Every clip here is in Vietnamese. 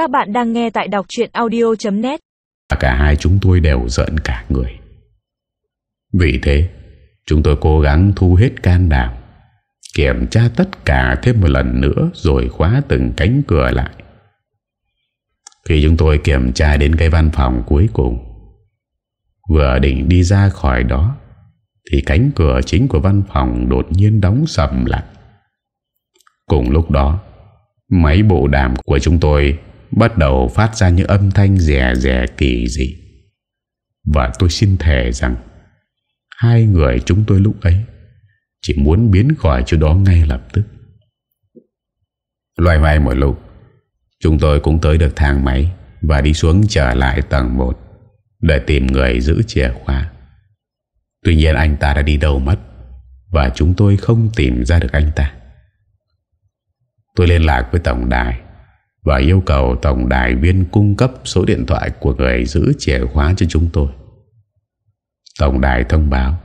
Các bạn đang nghe tại đọc chuyện audio.net Cả hai chúng tôi đều giận cả người. Vì thế, Chúng tôi cố gắng thu hết can đảm, Kiểm tra tất cả thêm một lần nữa Rồi khóa từng cánh cửa lại. Khi chúng tôi kiểm tra đến cái văn phòng cuối cùng, Vừa định đi ra khỏi đó, Thì cánh cửa chính của văn phòng đột nhiên đóng sầm lại. Cùng lúc đó, Máy bộ đàm của chúng tôi Bắt đầu phát ra những âm thanh rẻ rẻ kỳ dị. Và tôi xin thề rằng, Hai người chúng tôi lúc ấy Chỉ muốn biến khỏi chỗ đó ngay lập tức. Loài hoài một lúc, Chúng tôi cũng tới được thang máy Và đi xuống trở lại tầng 1 Để tìm người giữ chìa khóa. Tuy nhiên anh ta đã đi đâu mất Và chúng tôi không tìm ra được anh ta. Tôi liên lạc với tổng đài. Và yêu cầu tổng đài viên cung cấp số điện thoại của người giữ chìa khóa cho chúng tôi. Tổng đài thông báo,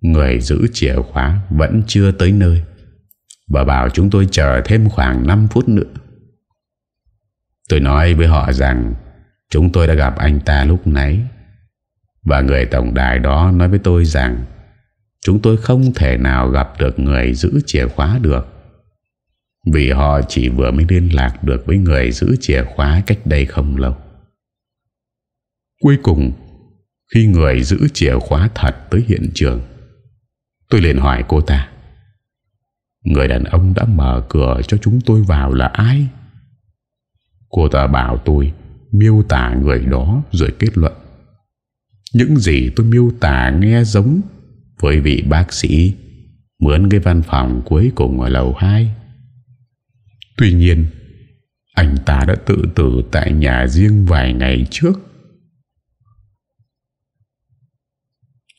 Người giữ chìa khóa vẫn chưa tới nơi Và bảo chúng tôi chờ thêm khoảng 5 phút nữa. Tôi nói với họ rằng Chúng tôi đã gặp anh ta lúc nãy Và người tổng đài đó nói với tôi rằng Chúng tôi không thể nào gặp được người giữ chìa khóa được. Vì họ chỉ vừa mới liên lạc được với người giữ chìa khóa cách đây không lâu Cuối cùng, Khi người giữ chìa khóa thật tới hiện trường, Tôi liền hỏi cô ta, Người đàn ông đã mở cửa cho chúng tôi vào là ai? Cô ta bảo tôi miêu tả người đó rồi kết luận. Những gì tôi miêu tả nghe giống với vị bác sĩ mướn cái văn phòng cuối cùng ở lầu 2. Tuy nhiên, anh ta đã tự tử tại nhà riêng vài ngày trước.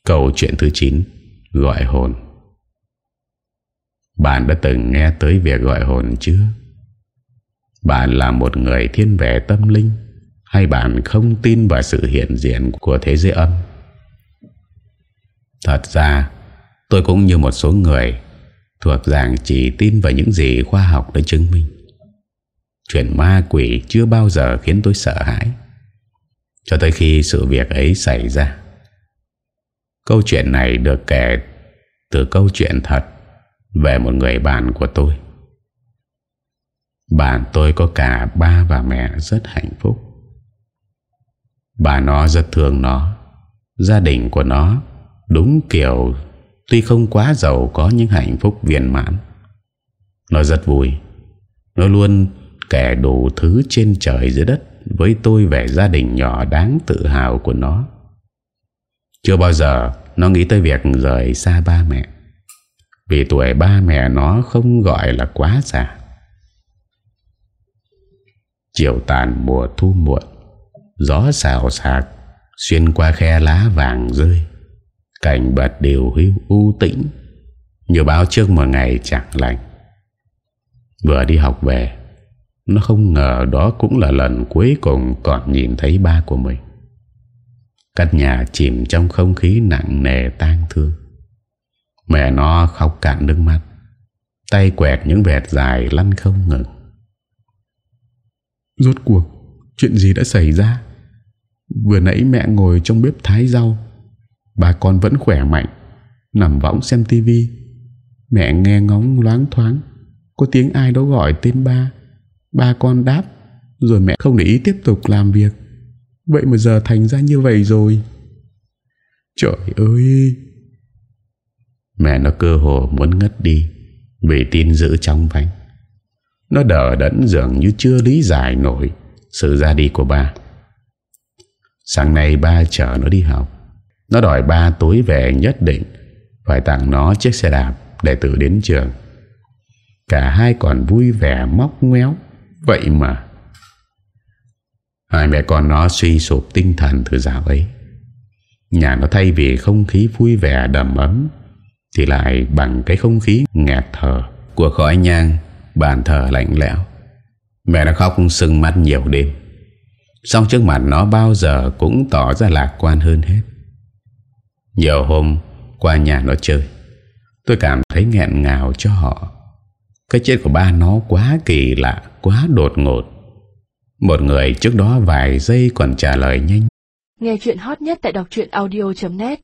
Câu chuyện thứ 9 Gọi hồn Bạn đã từng nghe tới việc gọi hồn chưa? Bạn là một người thiên về tâm linh Hay bạn không tin vào sự hiện diện của thế giới âm? Thật ra Tôi cũng như một số người Thuộc dạng chỉ tin vào những gì khoa học đã chứng minh Chuyện ma quỷ chưa bao giờ khiến tôi sợ hãi Cho tới khi sự việc ấy xảy ra Câu chuyện này được kể từ câu chuyện thật về một người bạn của tôi. Bạn tôi có cả ba và mẹ rất hạnh phúc. Bà nó rất thương nó. Gia đình của nó đúng kiểu tuy không quá giàu có những hạnh phúc viên mãn. Nó rất vui. Nó luôn kể đủ thứ trên trời dưới đất với tôi về gia đình nhỏ đáng tự hào của nó. Chưa bao giờ nó nghĩ tới việc rời xa ba mẹ, Vì tuổi ba mẹ nó không gọi là quá già Chiều tàn mùa thu muộn, Gió xào xạc, Xuyên qua khe lá vàng rơi Cảnh bật đều hưu u tĩnh, Như báo trước một ngày chẳng lành. Vừa đi học về, Nó không ngờ đó cũng là lần cuối cùng còn nhìn thấy ba của mình. Căn nhà chìm trong không khí nặng nề tang thương. Mẹ nó khóc cạn nước mắt, Tay quẹt những vẹt dài lăn không ngừng. Rốt cuộc, Chuyện gì đã xảy ra? Vừa nãy mẹ ngồi trong bếp thái rau Bà con vẫn khỏe mạnh, Nằm võng xem tivi Mẹ nghe ngóng loáng thoáng, Có tiếng ai đó gọi tên ba. Ba con đáp, Rồi mẹ không để ý tiếp tục làm việc. Vậy mà giờ thành ra như vậy rồi. Trời ơi! Mẹ nó cơ hồ muốn ngất đi, Vì tin giữ trong vánh Nó đỡ đẫn dường như chưa lý giải nổi Sự ra đi của ba. Sáng nay ba chở nó đi học. Nó đòi ba túi về nhất định, Phải tặng nó chiếc xe đạp Để tự đến trường. Cả hai còn vui vẻ móc ngoéo, Vậy mà. Hai mẹ con nó suy sụp tinh thần từ dạo ấy. Nhà nó thay vì không khí vui vẻ đầm ấm, Thì lại bằng cái không khí ngạt thở Của khói nhang, Bàn thờ lạnh lẽo. Mẹ nó khóc sưng mắt nhiều đêm. Xong trước mặt nó bao giờ cũng tỏ ra lạc quan hơn hết. Nhiều hôm qua nhà nó chơi, Tôi cảm thấy nghẹn ngào cho họ. Cái chết của ba nó quá kỳ lạ, Quá đột ngột. Một người trước đó vài giây còn trả lời nhanh. Nghe chuyện hot nhất tại đọc audio.net